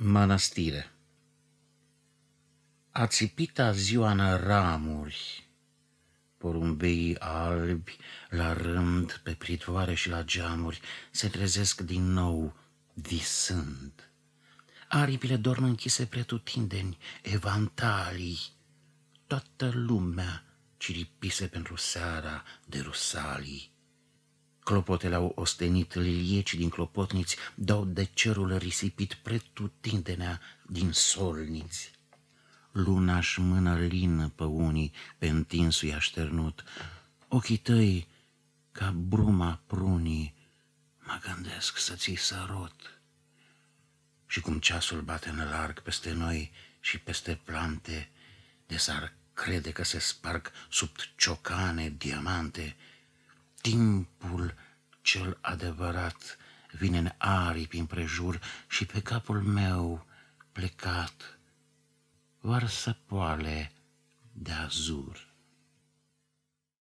Mănăstire A țipita ziua în ramuri, Porumbei albi la rând pe pritoare și la geamuri se trezesc din nou visând. Aripile dorm închise pretutindeni, evantalii, toată lumea ciripise pentru seara de rusalii. Clopotele au ostenit lilieci din clopotniți, dau de cerul risipit pretutindenea din solniți. Luna-și mână lină pe unii, pe întinsul așternut. Ochii tăi, ca bruma prunii, mă gândesc să ți sărut. Și cum ceasul bate în larg peste noi și peste plante, de s-ar crede că se sparg sub ciocane diamante, Timpul cel adevărat vine în aripi împrejur și pe capul meu plecat varsă poale de azur.